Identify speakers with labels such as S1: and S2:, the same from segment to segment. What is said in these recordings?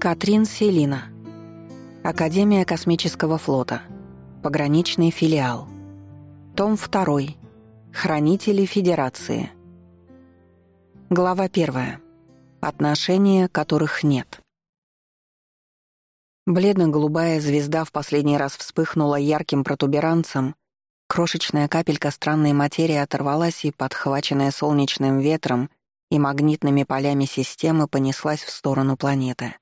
S1: Катрин Селина. Академия космического флота. Пограничный филиал. Том 2. Хранители Федерации. Глава 1. Отношения, которых нет. Бледно-голубая звезда в последний раз вспыхнула ярким протуберанцем, крошечная капелька странной материи оторвалась и, подхваченная солнечным ветром и магнитными полями системы, понеслась в сторону планеты.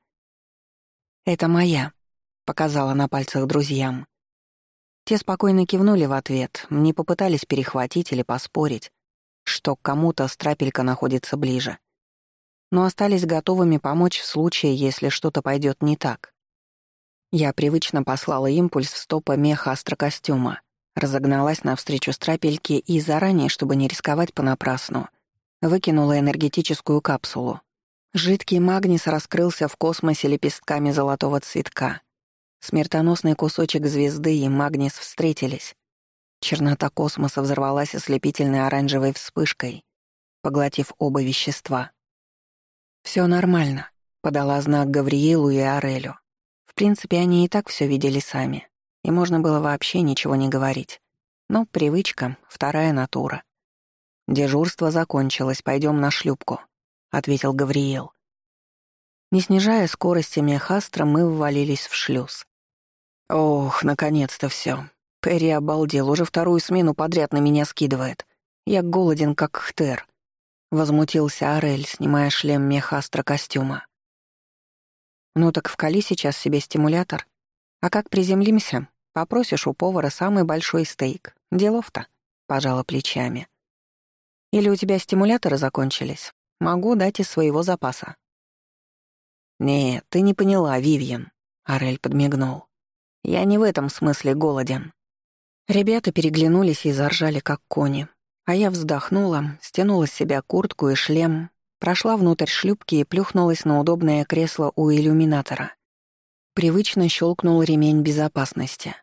S1: «Это моя», — показала на пальцах друзьям. Те спокойно кивнули в ответ, не попытались перехватить или поспорить, что к кому-то страпелька находится ближе. Но остались готовыми помочь в случае, если что-то пойдет не так. Я привычно послала импульс в стопа меха астрокостюма, разогналась навстречу страпельке и заранее, чтобы не рисковать понапрасну, выкинула энергетическую капсулу. Жидкий магнис раскрылся в космосе лепестками золотого цветка. Смертоносный кусочек звезды и Магнис встретились. Чернота космоса взорвалась ослепительной оранжевой вспышкой, поглотив оба вещества. «Всё нормально», — подала знак Гавриилу и Арелю. В принципе, они и так всё видели сами, и можно было вообще ничего не говорить. Но привычка — вторая натура. «Дежурство закончилось, пойдём на шлюпку», — ответил Гавриил. Не снижая скорости мехастра, мы ввалились в шлюз. Ох, наконец-то все. Перри обалдел, уже вторую смену подряд на меня скидывает. Я голоден, как хтер. Возмутился Орель, снимая шлем мехастра костюма. Ну так вкали сейчас себе стимулятор. А как приземлимся, попросишь у повара самый большой стейк. Делов-то, пожала плечами. Или у тебя стимуляторы закончились? Могу дать из своего запаса. «Нет, ты не поняла, Вивьен», — Орель подмигнул. Я не в этом смысле голоден». Ребята переглянулись и заржали, как кони. А я вздохнула, стянула с себя куртку и шлем, прошла внутрь шлюпки и плюхнулась на удобное кресло у иллюминатора. Привычно щелкнул ремень безопасности.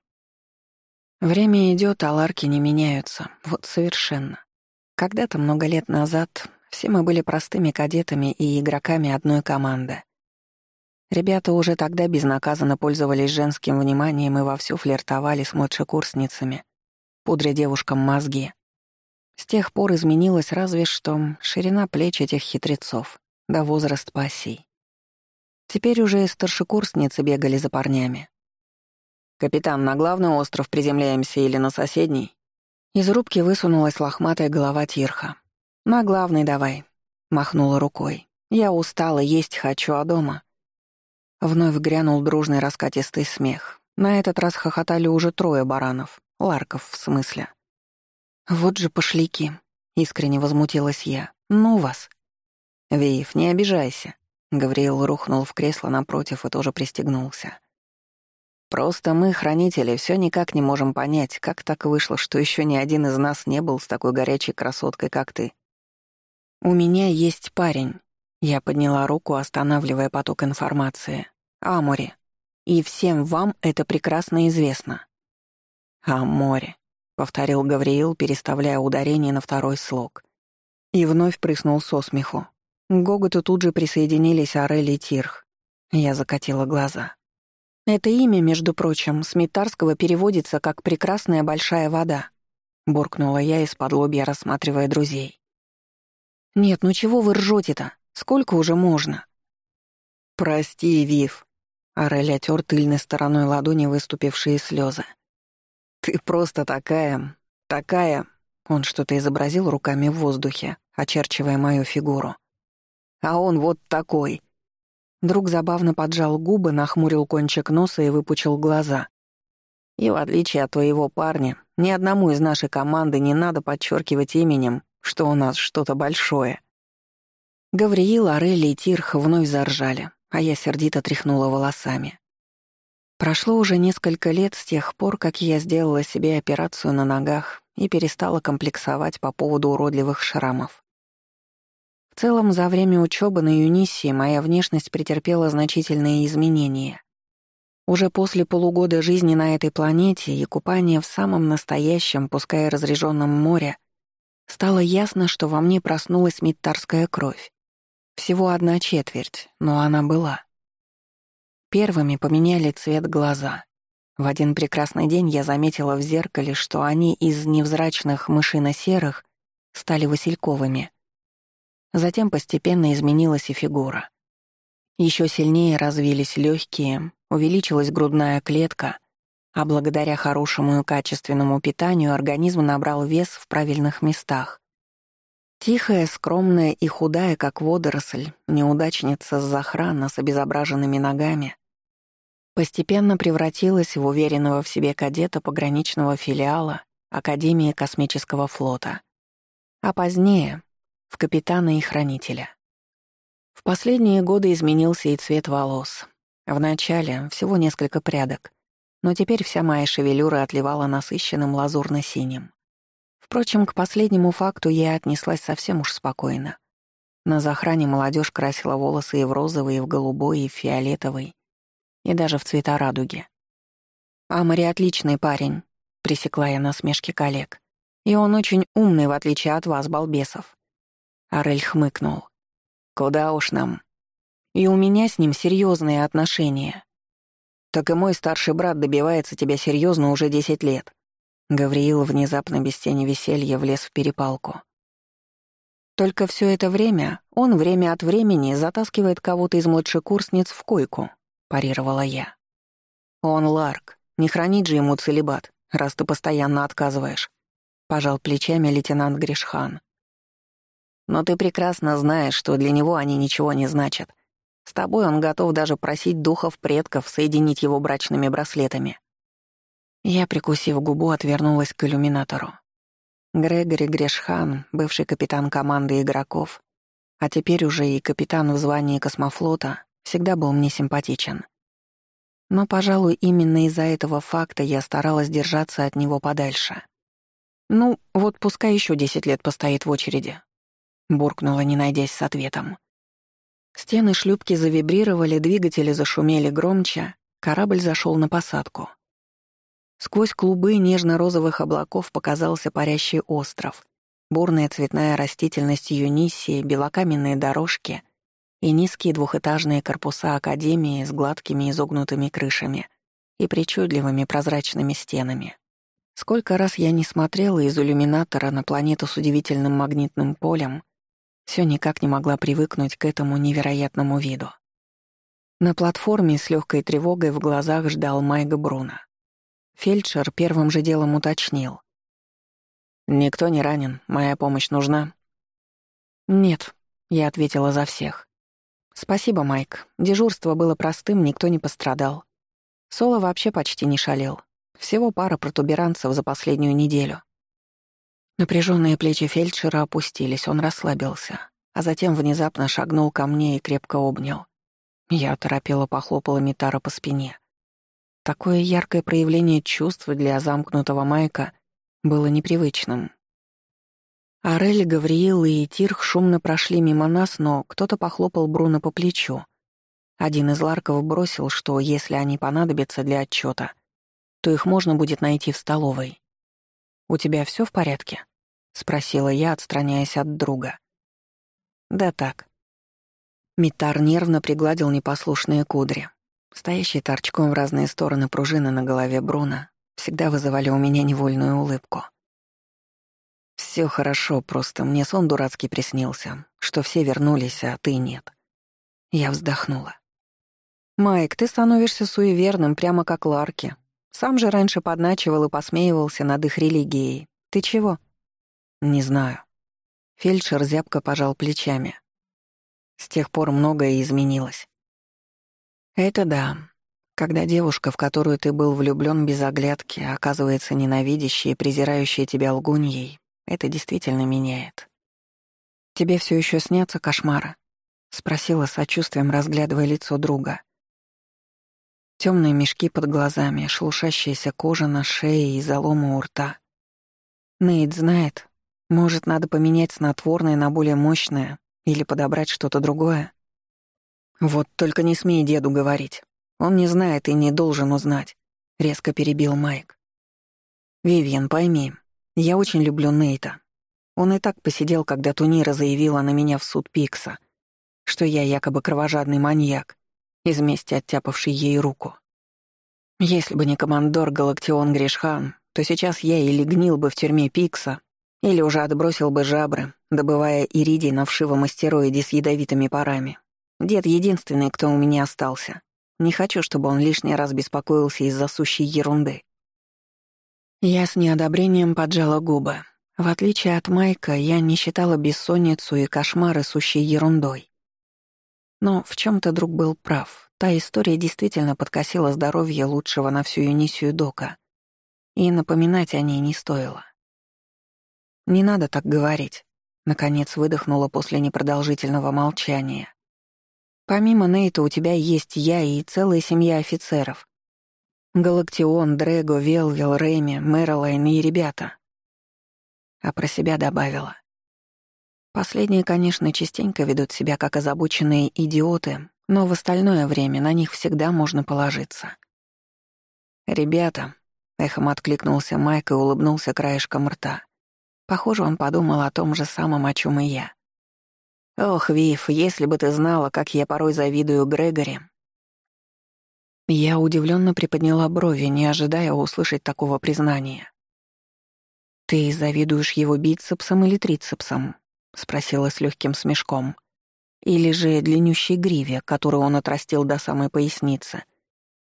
S1: Время идет, а ларки не меняются. Вот совершенно. Когда-то много лет назад все мы были простыми кадетами и игроками одной команды. Ребята уже тогда безнаказанно пользовались женским вниманием и вовсю флиртовали с младшекурсницами, пудря девушкам мозги. С тех пор изменилась разве что ширина плеч этих хитрецов, да возраст пассий. Теперь уже и старшекурсницы бегали за парнями. «Капитан, на главный остров приземляемся или на соседний?» Из рубки высунулась лохматая голова Тирха. «На главный давай», — махнула рукой. «Я устала, есть хочу, а дома...» Вновь грянул дружный раскатистый смех. На этот раз хохотали уже трое баранов. Ларков, в смысле. «Вот же пошляки!» — искренне возмутилась я. «Ну вас!» «Виев, не обижайся!» Гавриил рухнул в кресло напротив и тоже пристегнулся. «Просто мы, хранители, все никак не можем понять, как так вышло, что еще ни один из нас не был с такой горячей красоткой, как ты. У меня есть парень». Я подняла руку, останавливая поток информации. Аморе. И всем вам это прекрасно известно. Аморе, повторил Гавриил, переставляя ударение на второй слог. И вновь прыснул со смеху. К гоготу тут же присоединились Орель и Тирх. Я закатила глаза. Это имя, между прочим, с митарского переводится как «прекрасная большая вода», — буркнула я из-под лобья, рассматривая друзей. «Нет, ну чего вы ржете-то? Сколько уже можно?» «Прости, Вив», Орель отер тыльной стороной ладони выступившие слезы. «Ты просто такая... такая...» Он что-то изобразил руками в воздухе, очерчивая мою фигуру. «А он вот такой...» Друг забавно поджал губы, нахмурил кончик носа и выпучил глаза. «И в отличие от твоего парня, ни одному из нашей команды не надо подчеркивать именем, что у нас что-то большое». Гавриил, Орелли и Тирх вновь заржали, а я сердито тряхнула волосами. Прошло уже несколько лет с тех пор, как я сделала себе операцию на ногах и перестала комплексовать по поводу уродливых шрамов. В целом, за время учебы на Юнисии моя внешность претерпела значительные изменения. Уже после полугода жизни на этой планете и купания в самом настоящем, пускай разреженном море, стало ясно, что во мне проснулась миттарская кровь. Всего одна четверть, но она была. Первыми поменяли цвет глаза. В один прекрасный день я заметила в зеркале, что они из невзрачных мышино-серых стали васильковыми. Затем постепенно изменилась и фигура. Еще сильнее развились легкие, увеличилась грудная клетка, а благодаря хорошему и качественному питанию организм набрал вес в правильных местах. Тихая, скромная и худая, как водоросль, неудачница с захрана с обезображенными ногами, постепенно превратилась в уверенного в себе кадета пограничного филиала Академии космического флота, а позднее — в капитана и хранителя. В последние годы изменился и цвет волос. Вначале всего несколько прядок, но теперь вся моя шевелюра отливала насыщенным лазурно-синим. Впрочем, к последнему факту я отнеслась совсем уж спокойно. На захране молодежь красила волосы и в розовый, и в голубой, и в фиолетовый, и даже в цвета радуги. «Амари отличный парень», — пресекла я насмешки коллег. «И он очень умный, в отличие от вас, балбесов». Арель хмыкнул. «Куда уж нам. И у меня с ним серьезные отношения. Так и мой старший брат добивается тебя серьезно уже десять лет. Гавриил внезапно без тени веселья влез в перепалку. Только все это время он время от времени затаскивает кого-то из младшекурсниц в койку, парировала я. Он Ларк, не хранить же ему целебат, раз ты постоянно отказываешь, пожал плечами лейтенант Гришхан. Но ты прекрасно знаешь, что для него они ничего не значат. С тобой он готов даже просить духов предков соединить его брачными браслетами. Я, прикусив губу, отвернулась к иллюминатору. Грегори Грешхан, бывший капитан команды игроков, а теперь уже и капитан в звании космофлота, всегда был мне симпатичен. Но, пожалуй, именно из-за этого факта я старалась держаться от него подальше. «Ну, вот пускай еще десять лет постоит в очереди», — буркнула, не найдясь с ответом. Стены шлюпки завибрировали, двигатели зашумели громче, корабль зашел на посадку — Сквозь клубы нежно-розовых облаков показался парящий остров, бурная цветная растительность Юнисии, белокаменные дорожки и низкие двухэтажные корпуса Академии с гладкими изогнутыми крышами и причудливыми прозрачными стенами. Сколько раз я не смотрела из иллюминатора на планету с удивительным магнитным полем, все никак не могла привыкнуть к этому невероятному виду. На платформе с легкой тревогой в глазах ждал Майга Бруно. Фельдшер первым же делом уточнил. «Никто не ранен, моя помощь нужна?» «Нет», — я ответила за всех. «Спасибо, Майк. Дежурство было простым, никто не пострадал. Соло вообще почти не шалел. Всего пара протуберанцев за последнюю неделю». Напряженные плечи фельдшера опустились, он расслабился, а затем внезапно шагнул ко мне и крепко обнял. Я оторопела похлопала Митара по спине. Такое яркое проявление чувств для замкнутого Майка было непривычным. Арель, Гавриил и Тирх шумно прошли мимо нас, но кто-то похлопал Бруно по плечу. Один из ларков бросил, что если они понадобятся для отчета, то их можно будет найти в столовой. «У тебя все в порядке?» — спросила я, отстраняясь от друга. «Да так». Митар нервно пригладил непослушные кудри. Стоящие торчком в разные стороны пружины на голове Бруно всегда вызывали у меня невольную улыбку. Все хорошо, просто мне сон дурацкий приснился, что все вернулись, а ты нет». Я вздохнула. «Майк, ты становишься суеверным, прямо как Ларки. Сам же раньше подначивал и посмеивался над их религией. Ты чего?» «Не знаю». Фельдшер зябко пожал плечами. С тех пор многое изменилось. Это да. Когда девушка, в которую ты был влюблён без оглядки, оказывается ненавидящей и презирающей тебя лгуньей, это действительно меняет. «Тебе всё ещё снятся кошмары?» — спросила сочувствием, разглядывая лицо друга. Тёмные мешки под глазами, шелушащаяся кожа на шее и заломы у рта. Нейт знает, может, надо поменять снотворное на более мощное или подобрать что-то другое. «Вот только не смей деду говорить. Он не знает и не должен узнать», — резко перебил Майк. «Вивьен, пойми, я очень люблю Нейта. Он и так посидел, когда Тунира заявила на меня в суд Пикса, что я якобы кровожадный маньяк, из мести оттяпавший ей руку. Если бы не командор Галактион Гришхан, то сейчас я или гнил бы в тюрьме Пикса, или уже отбросил бы жабры, добывая иридий на вшивом астероиде с ядовитыми парами. Дед единственный, кто у меня остался. Не хочу, чтобы он лишний раз беспокоился из-за сущей ерунды. Я с неодобрением поджала губы. В отличие от Майка, я не считала бессонницу и кошмары сущей ерундой. Но в чем то друг был прав. Та история действительно подкосила здоровье лучшего на всю Юнисию Дока. И напоминать о ней не стоило. «Не надо так говорить», — наконец выдохнула после непродолжительного молчания. «Помимо Нейта у тебя есть я и целая семья офицеров. Галактион, Дрего, Велвил, Рэми, Мэрилайн и ребята». А про себя добавила. Последние, конечно, частенько ведут себя как озабоченные идиоты, но в остальное время на них всегда можно положиться. «Ребята», — эхом откликнулся Майк и улыбнулся краешком рта. Похоже, он подумал о том же самом, о чем и я. «Ох, Вив, если бы ты знала, как я порой завидую Грегори». Я удивленно приподняла брови, не ожидая услышать такого признания. «Ты завидуешь его бицепсом или трицепсом?» — спросила с легким смешком. «Или же длиннющей гриве, которую он отрастил до самой поясницы?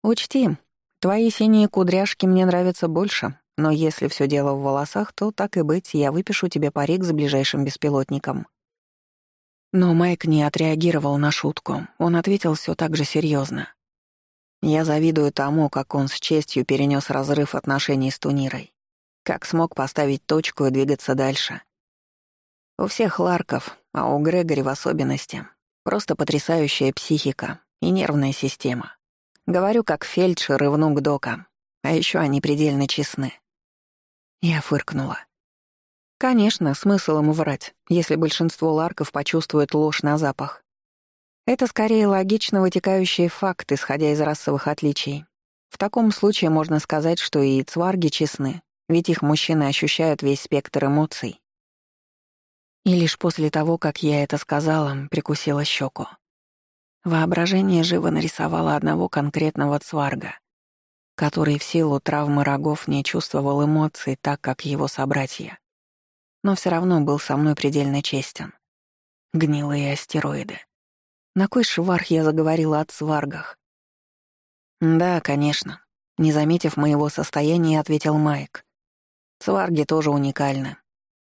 S1: Учти, твои синие кудряшки мне нравятся больше, но если все дело в волосах, то, так и быть, я выпишу тебе парик с ближайшим беспилотником». Но Майк не отреагировал на шутку. Он ответил все так же серьезно. «Я завидую тому, как он с честью перенес разрыв отношений с Тунирой. Как смог поставить точку и двигаться дальше. У всех Ларков, а у Грегори в особенности, просто потрясающая психика и нервная система. Говорю как фельдшер и внук Дока, а еще они предельно честны. Я фыркнула. Конечно, смысл ему врать, если большинство ларков почувствует ложь на запах. Это скорее логично вытекающий факт, исходя из расовых отличий. В таком случае можно сказать, что и цварги честны, ведь их мужчины ощущают весь спектр эмоций. И лишь после того, как я это сказала, прикусила щеку. Воображение живо нарисовало одного конкретного цварга, который в силу травмы рогов не чувствовал эмоций так, как его собратья. Но все равно был со мной предельно честен. Гнилые астероиды. На кой шварх я заговорила о цваргах? «Да, конечно», — не заметив моего состояния, ответил Майк. «Цварги тоже уникальны.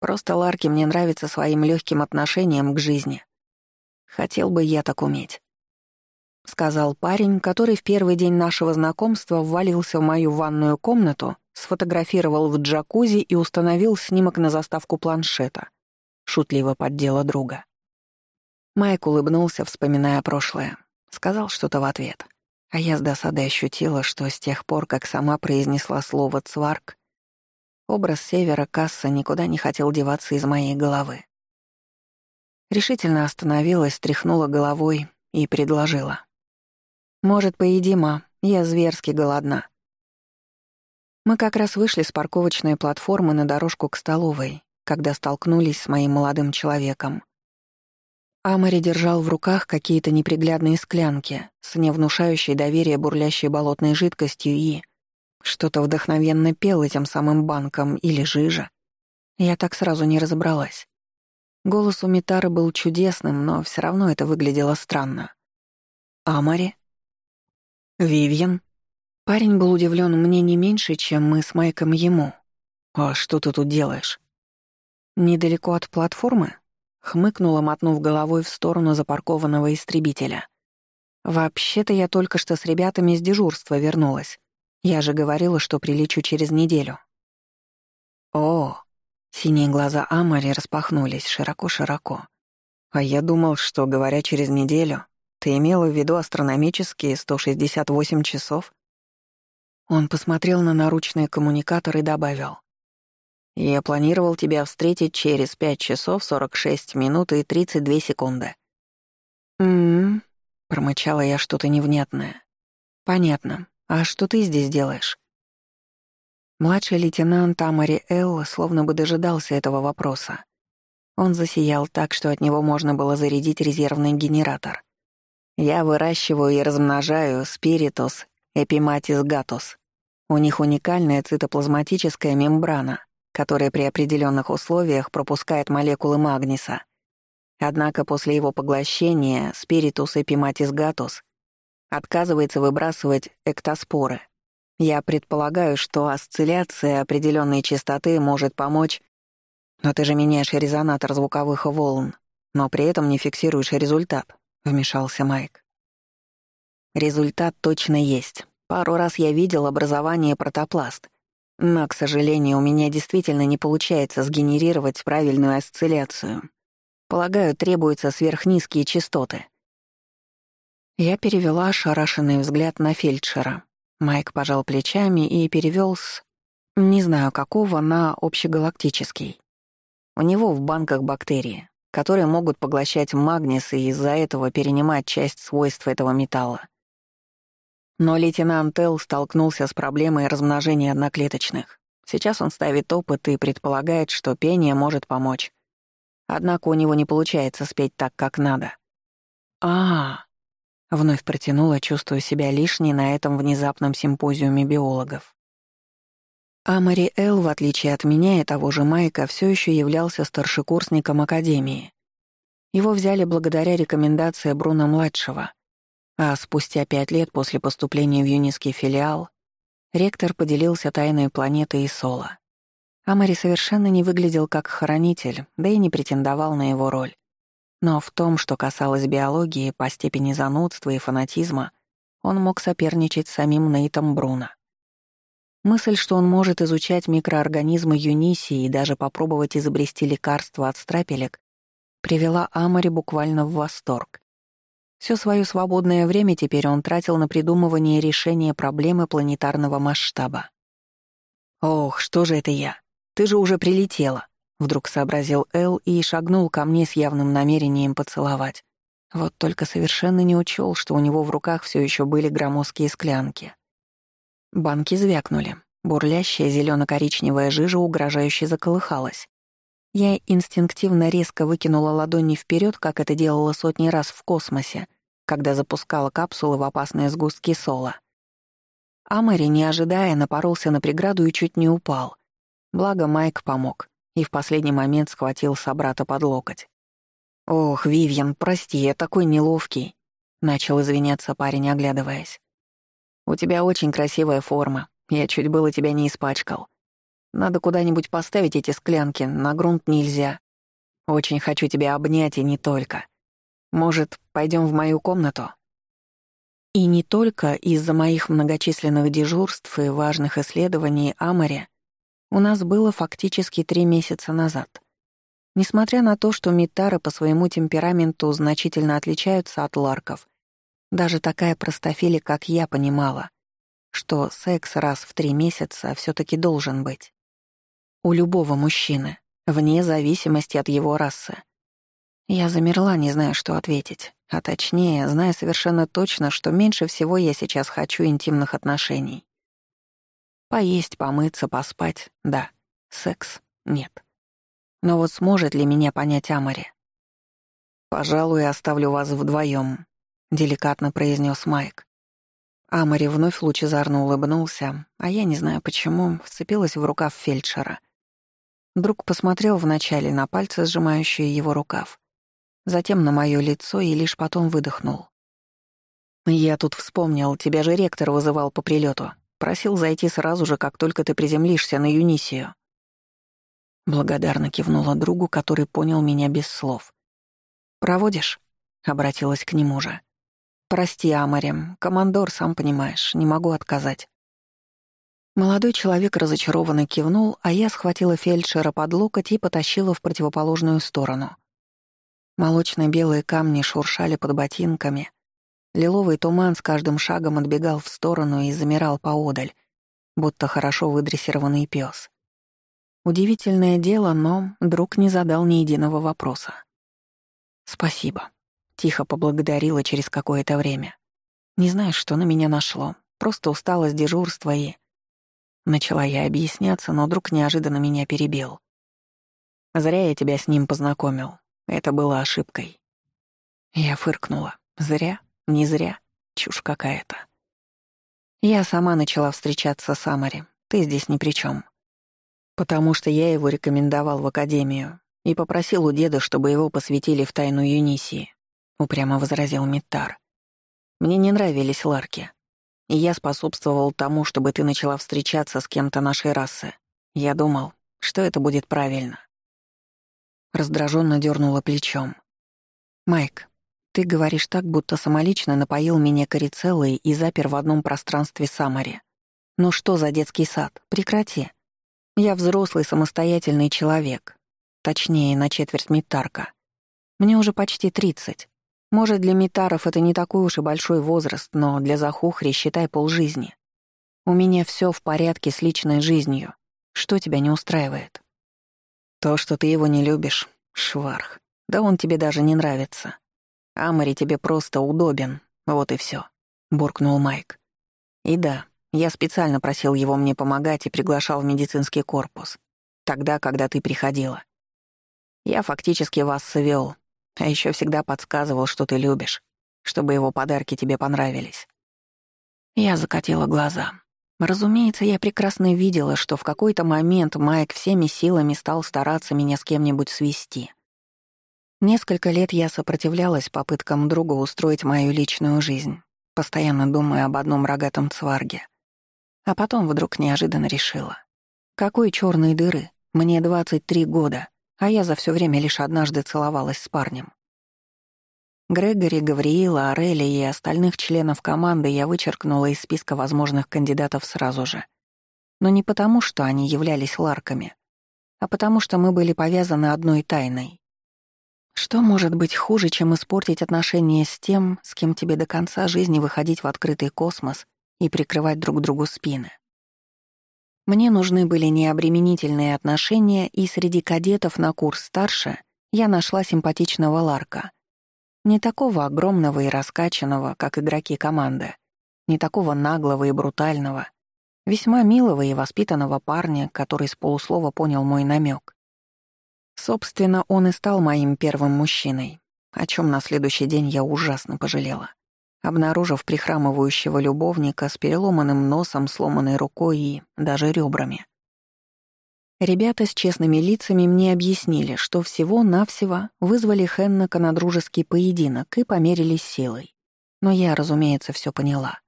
S1: Просто Ларки мне нравится своим легким отношением к жизни. Хотел бы я так уметь сказал парень, который в первый день нашего знакомства ввалился в мою ванную комнату, сфотографировал в джакузи и установил снимок на заставку планшета. Шутливо поддела друга. Майк улыбнулся, вспоминая прошлое. Сказал что-то в ответ. А я с досадой ощутила, что с тех пор, как сама произнесла слово «цварк», образ севера Касса никуда не хотел деваться из моей головы. Решительно остановилась, тряхнула головой и предложила. «Может, поедим, а? Я зверски голодна». Мы как раз вышли с парковочной платформы на дорожку к столовой, когда столкнулись с моим молодым человеком. Амари держал в руках какие-то неприглядные склянки с невнушающей доверие бурлящей болотной жидкостью и... Что-то вдохновенно пел этим самым банком или жижа. Я так сразу не разобралась. Голос у Митары был чудесным, но все равно это выглядело странно. «Амари?» «Вивьен?» Парень был удивлен мне не меньше, чем мы с Майком ему. «А что ты тут делаешь?» «Недалеко от платформы?» Хмыкнула, мотнув головой в сторону запаркованного истребителя. «Вообще-то я только что с ребятами из дежурства вернулась. Я же говорила, что прилечу через неделю». «О!» Синие глаза Амари распахнулись широко-широко. «А я думал, что, говоря через неделю, ты имела в виду астрономические 168 часов? Он посмотрел на наручный коммуникатор и добавил. Я планировал тебя встретить через 5 часов 46 минут и 32 секунды. «М-м-м», промычала я что-то невнятное. «Понятно. А что ты здесь делаешь?» Младший лейтенант Амари Элла словно бы дожидался этого вопроса. Он засиял так, что от него можно было зарядить резервный генератор. Я выращиваю и размножаю спиритус эпиматис гатус. У них уникальная цитоплазматическая мембрана, которая при определенных условиях пропускает молекулы магниса. Однако после его поглощения спиритус эпиматис гатус отказывается выбрасывать эктоспоры. Я предполагаю, что осцилляция определенной частоты может помочь, но ты же меняешь резонатор звуковых волн, но при этом не фиксируешь результат, вмешался Майк. Результат точно есть. Пару раз я видел образование протопласт, но, к сожалению, у меня действительно не получается сгенерировать правильную осцилляцию. Полагаю, требуются сверхнизкие частоты. Я перевела ошарашенный взгляд на фельдшера. Майк пожал плечами и перевел с... Не знаю какого, на общегалактический. У него в банках бактерии, которые могут поглощать магнис и из-за этого перенимать часть свойств этого металла. Но лейтенант Эл столкнулся с проблемой размножения одноклеточных. Сейчас он ставит опыт и предполагает, что пение может помочь. Однако у него не получается спеть так, как надо. а, -а, -а вновь протянула, чувствуя себя лишней на этом внезапном симпозиуме биологов. Амари Эл, в отличие от меня и того же Майка, все еще являлся старшекурсником Академии. Его взяли благодаря рекомендации Бруна-младшего, а спустя пять лет после поступления в юнийский филиал ректор поделился тайной планетой и Соло. Амари совершенно не выглядел как хранитель, да и не претендовал на его роль. Но в том, что касалось биологии по степени занудства и фанатизма, он мог соперничать с самим Нейтом Бруно. Мысль, что он может изучать микроорганизмы Юнисии и даже попробовать изобрести лекарство от страпелек, привела Амари буквально в восторг. Все свое свободное время теперь он тратил на придумывание решения проблемы планетарного масштаба. «Ох, что же это я? Ты же уже прилетела!» Вдруг сообразил Эл и шагнул ко мне с явным намерением поцеловать. Вот только совершенно не учел, что у него в руках все еще были громоздкие склянки. Банки звякнули. Бурлящая зелено коричневая жижа угрожающе заколыхалась. Я инстинктивно резко выкинула ладони вперед, как это делала сотни раз в космосе, когда запускала капсулы в опасные сгустки сола. Амари, не ожидая, напоролся на преграду и чуть не упал. Благо Майк помог и в последний момент схватил собрата под локоть. «Ох, Вивьен, прости, я такой неловкий», — начал извиняться парень, оглядываясь. «У тебя очень красивая форма, я чуть было тебя не испачкал. Надо куда-нибудь поставить эти склянки, на грунт нельзя. Очень хочу тебя обнять и не только. Может, пойдем в мою комнату?» И не только из-за моих многочисленных дежурств и важных исследований Амаре у нас было фактически три месяца назад. Несмотря на то, что Митары по своему темпераменту значительно отличаются от ларков, даже такая простофиля, как я, понимала, что секс раз в три месяца все таки должен быть. У любого мужчины, вне зависимости от его расы. Я замерла, не зная, что ответить. А точнее, зная совершенно точно, что меньше всего я сейчас хочу интимных отношений. Поесть, помыться, поспать — да. Секс — нет. Но вот сможет ли меня понять Амари? «Пожалуй, оставлю вас вдвоем, деликатно произнес Майк. Амари вновь лучезарно улыбнулся, а я, не знаю почему, вцепилась в рукав фельдшера. Друг посмотрел вначале на пальцы, сжимающие его рукав, затем на моё лицо и лишь потом выдохнул. «Я тут вспомнил, тебя же ректор вызывал по прилету. Просил зайти сразу же, как только ты приземлишься на Юнисию». Благодарно кивнула другу, который понял меня без слов. «Проводишь?» — обратилась к нему же. «Прости, Амари, командор, сам понимаешь, не могу отказать». Молодой человек разочарованно кивнул, а я схватила фельдшера под локоть и потащила в противоположную сторону. Молочно-белые камни шуршали под ботинками. Лиловый туман с каждым шагом отбегал в сторону и замирал поодаль, будто хорошо выдрессированный пес. Удивительное дело, но друг не задал ни единого вопроса. «Спасибо», — тихо поблагодарила через какое-то время. «Не знаю, что на меня нашло, просто устала с дежурства и...» Начала я объясняться, но друг неожиданно меня перебил. «Зря я тебя с ним познакомил. Это было ошибкой». Я фыркнула. «Зря? Не зря. Чушь какая-то. Я сама начала встречаться с Амари. Ты здесь ни при чем. Потому что я его рекомендовал в академию и попросил у деда, чтобы его посвятили в тайну Юнисии, упрямо возразил Миттар. Мне не нравились ларки. И я способствовал тому, чтобы ты начала встречаться с кем-то нашей расы. Я думал, что это будет правильно. Раздраженно дернула плечом. «Майк, ты говоришь так, будто самолично напоил меня корицеллой и запер в одном пространстве Самари. Ну что за детский сад? Прекрати. Я взрослый самостоятельный человек. Точнее, на четверть Митарка. Мне уже почти тридцать. Может, для Митаров это не такой уж и большой возраст, но для Захухри считай полжизни. У меня все в порядке с личной жизнью. Что тебя не устраивает? То, что ты его не любишь, шварх. Да он тебе даже не нравится. Амари тебе просто удобен, вот и все, буркнул Майк. И да, я специально просил его мне помогать и приглашал в медицинский корпус. Тогда, когда ты приходила. Я фактически вас свел, а еще всегда подсказывал, что ты любишь, чтобы его подарки тебе понравились. Я закатила глаза. Разумеется, я прекрасно видела, что в какой-то момент Майк всеми силами стал стараться меня с кем-нибудь свести. Несколько лет я сопротивлялась попыткам друга устроить мою личную жизнь, постоянно думая об одном рогатом цварге. А потом вдруг неожиданно решила. Какой черной дыры? Мне 23 года, а я за все время лишь однажды целовалась с парнем. Грегори, Гавриила, Орели и остальных членов команды я вычеркнула из списка возможных кандидатов сразу же. Но не потому, что они являлись ларками, а потому что мы были повязаны одной тайной. Что может быть хуже, чем испортить отношения с тем, с кем тебе до конца жизни выходить в открытый космос и прикрывать друг другу спины? Мне нужны были необременительные отношения, и среди кадетов на курс старше я нашла симпатичного Ларка — не такого огромного и раскачанного, как игроки команды. Не такого наглого и брутального. Весьма милого и воспитанного парня, который с полуслова понял мой намек. Собственно, он и стал моим первым мужчиной, о чем на следующий день я ужасно пожалела, обнаружив прихрамывающего любовника с переломанным носом, сломанной рукой и даже ребрами. Ребята с честными лицами мне объяснили, что всего-навсего вызвали Хеннека на дружеский поединок и померились силой. Но я, разумеется, все поняла.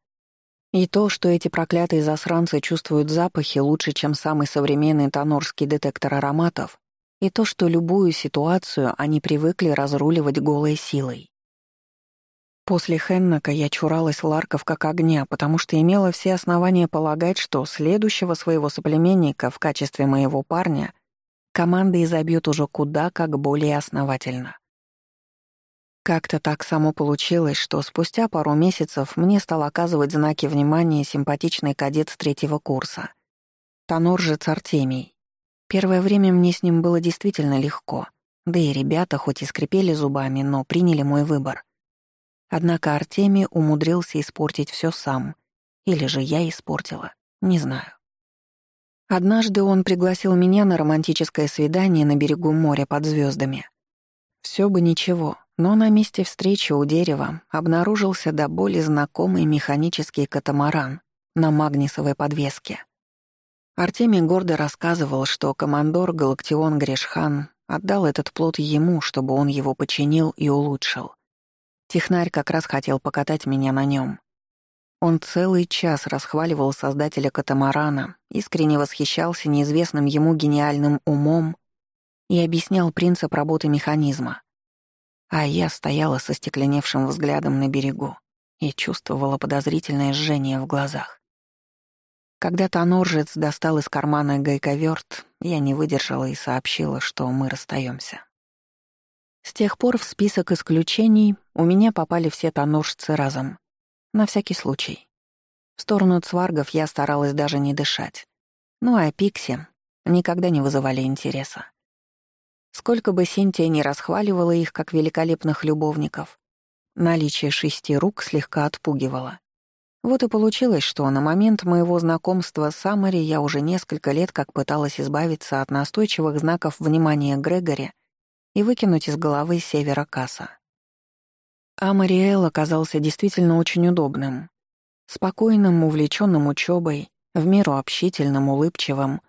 S1: И то, что эти проклятые засранцы чувствуют запахи лучше, чем самый современный тонорский детектор ароматов, и то, что любую ситуацию они привыкли разруливать голой силой. После Хеннека я чуралась Ларков как огня, потому что имела все основания полагать, что следующего своего соплеменника в качестве моего парня команда изобьет уже куда как более основательно. Как-то так само получилось, что спустя пару месяцев мне стал оказывать знаки внимания симпатичный кадет третьего курса. Тоноржец Артемий. Первое время мне с ним было действительно легко, да и ребята хоть и скрипели зубами, но приняли мой выбор — Однако Артемий умудрился испортить все сам. Или же я испортила, не знаю. Однажды он пригласил меня на романтическое свидание на берегу моря под звездами. Все бы ничего, но на месте встречи у дерева обнаружился до боли знакомый механический катамаран на магнисовой подвеске. Артемий гордо рассказывал, что командор Галактион Грешхан отдал этот плод ему, чтобы он его починил и улучшил. Технарь как раз хотел покатать меня на нем. Он целый час расхваливал создателя катамарана, искренне восхищался неизвестным ему гениальным умом и объяснял принцип работы механизма. А я стояла со стекленевшим взглядом на берегу и чувствовала подозрительное жжение в глазах. Когда тоноржец достал из кармана гайковерт, я не выдержала и сообщила, что мы расстаемся. С тех пор в список исключений у меня попали все тоножцы разом. На всякий случай. В сторону цваргов я старалась даже не дышать. Ну а пикси никогда не вызывали интереса. Сколько бы Синтия не расхваливала их как великолепных любовников, наличие шести рук слегка отпугивало. Вот и получилось, что на момент моего знакомства с Амари я уже несколько лет как пыталась избавиться от настойчивых знаков внимания Грегори и выкинуть из головы севера касса. А Мариэл оказался действительно очень удобным. Спокойным, увлеченным учебой, в меру общительным, улыбчивым,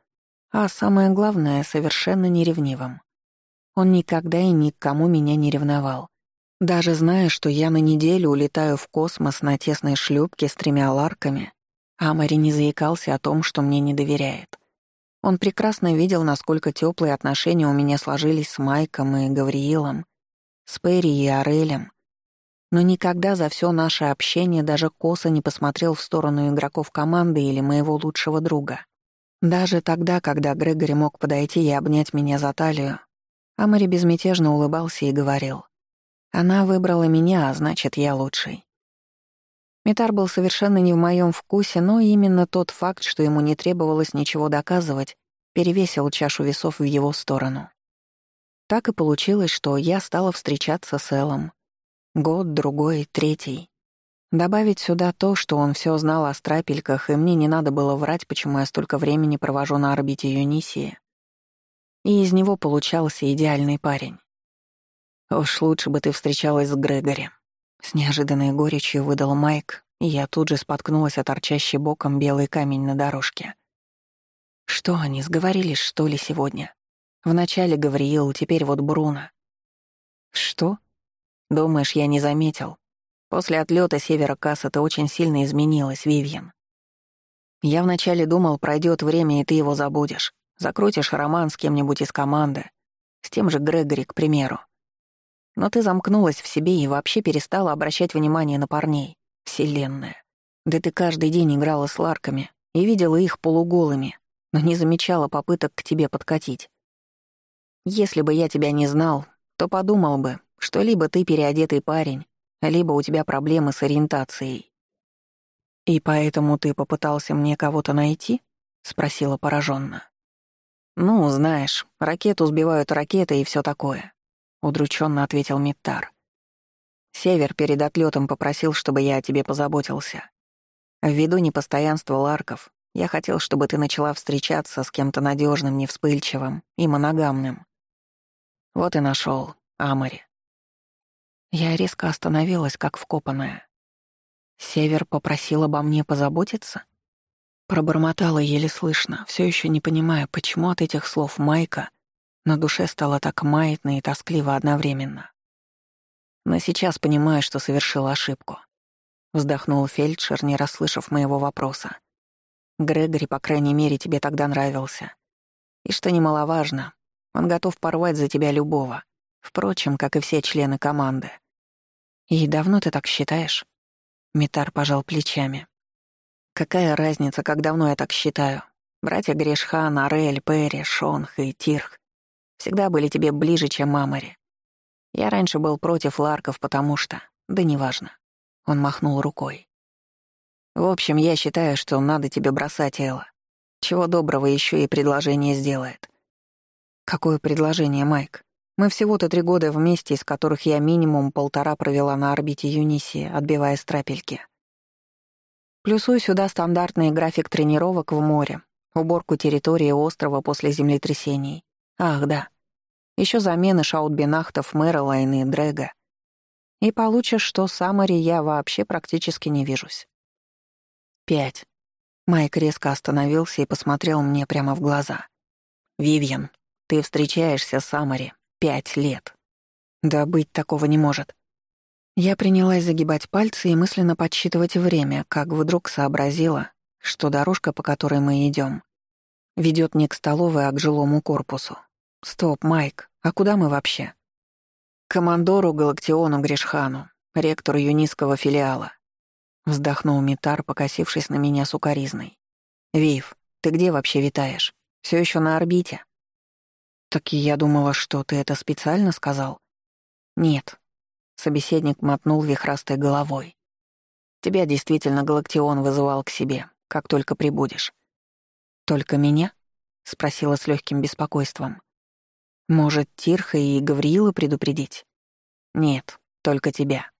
S1: а самое главное — совершенно неревнивым. Он никогда и ни к кому меня не ревновал. Даже зная, что я на неделю улетаю в космос на тесной шлюпке с тремя ларками, Амари не заикался о том, что мне не доверяет. Он прекрасно видел, насколько теплые отношения у меня сложились с Майком и Гавриилом, с Перри и Орелем, но никогда за все наше общение даже косо не посмотрел в сторону игроков команды или моего лучшего друга. Даже тогда, когда Грегори мог подойти и обнять меня за талию, Амари безмятежно улыбался и говорил, «Она выбрала меня, а значит, я лучший». Митар был совершенно не в моем вкусе, но именно тот факт, что ему не требовалось ничего доказывать, перевесил чашу весов в его сторону. Так и получилось, что я стала встречаться с Эллом. Год, другой, третий. Добавить сюда то, что он все знал о страпельках, и мне не надо было врать, почему я столько времени провожу на орбите Юнисии. И из него получался идеальный парень. Уж лучше бы ты встречалась с Грегори. С неожиданной горечью выдал Майк, и я тут же споткнулась о торчащий боком белый камень на дорожке. Что они, сговорились, что ли, сегодня? Вначале Гавриил, теперь вот Бруно. Что? Думаешь, я не заметил? После отлета севера Касса ты очень сильно изменилась, Вивьен. Я вначале думал, пройдет время, и ты его забудешь. Закрутишь роман с кем-нибудь из команды. С тем же Грегори, к примеру. Но ты замкнулась в себе и вообще перестала обращать внимание на парней. Вселенная. Да ты каждый день играла с Ларками и видела их полуголыми, но не замечала попыток к тебе подкатить. Если бы я тебя не знал, то подумал бы, что либо ты переодетый парень, либо у тебя проблемы с ориентацией. «И поэтому ты попытался мне кого-то найти?» — спросила пораженно. «Ну, знаешь, ракету сбивают ракеты и все такое. — удрученно ответил Миттар. «Север перед отлетом попросил, чтобы я о тебе позаботился. Ввиду непостоянства Ларков, я хотел, чтобы ты начала встречаться с кем-то надежным, невспыльчивым и моногамным. Вот и нашел Амари». Я резко остановилась, как вкопанная. Север попросил обо мне позаботиться? Пробормотала еле слышно, все еще не понимая, почему от этих слов Майка — на душе стало так маятно и тоскливо одновременно. Но сейчас понимаю, что совершила ошибку. Вздохнул фельдшер, не расслышав моего вопроса. Грегори, по крайней мере, тебе тогда нравился. И что немаловажно, он готов порвать за тебя любого. Впрочем, как и все члены команды. И давно ты так считаешь? Митар пожал плечами. Какая разница, как давно я так считаю? Братья Грешхан, Арель, Перри, Шонх и Тирх всегда были тебе ближе, чем Мамари. Я раньше был против Ларков, потому что... Да неважно. Он махнул рукой. В общем, я считаю, что надо тебе бросать Элла. Чего доброго еще и предложение сделает. Какое предложение, Майк? Мы всего-то три года вместе, из которых я минимум полтора провела на орбите Юнисии, отбивая страпельки. Плюсую сюда стандартный график тренировок в море, уборку территории острова после землетрясений, Ах, да. Еще замены шаутбинахтов Мэрилайн и Дрэга. И получишь, что Самари я вообще практически не вижусь. Пять. Майк резко остановился и посмотрел мне прямо в глаза. «Вивьен, ты встречаешься с Самари пять лет. Да быть такого не может». Я принялась загибать пальцы и мысленно подсчитывать время, как вдруг сообразила, что дорожка, по которой мы идем, ведет не к столовой, а к жилому корпусу. «Стоп, Майк, а куда мы вообще?» «Командору Галактиону Гришхану, ректору юнийского филиала», — вздохнул Митар, покосившись на меня сукоризной. «Вив, ты где вообще витаешь? Все еще на орбите?» «Так я думала, что ты это специально сказал?» «Нет», — собеседник мотнул вихрастой головой. «Тебя действительно Галактион вызывал к себе, как только прибудешь». «Только меня?» — спросила с легким беспокойством. Может, Тирха и Гавриила предупредить? Нет, только тебя.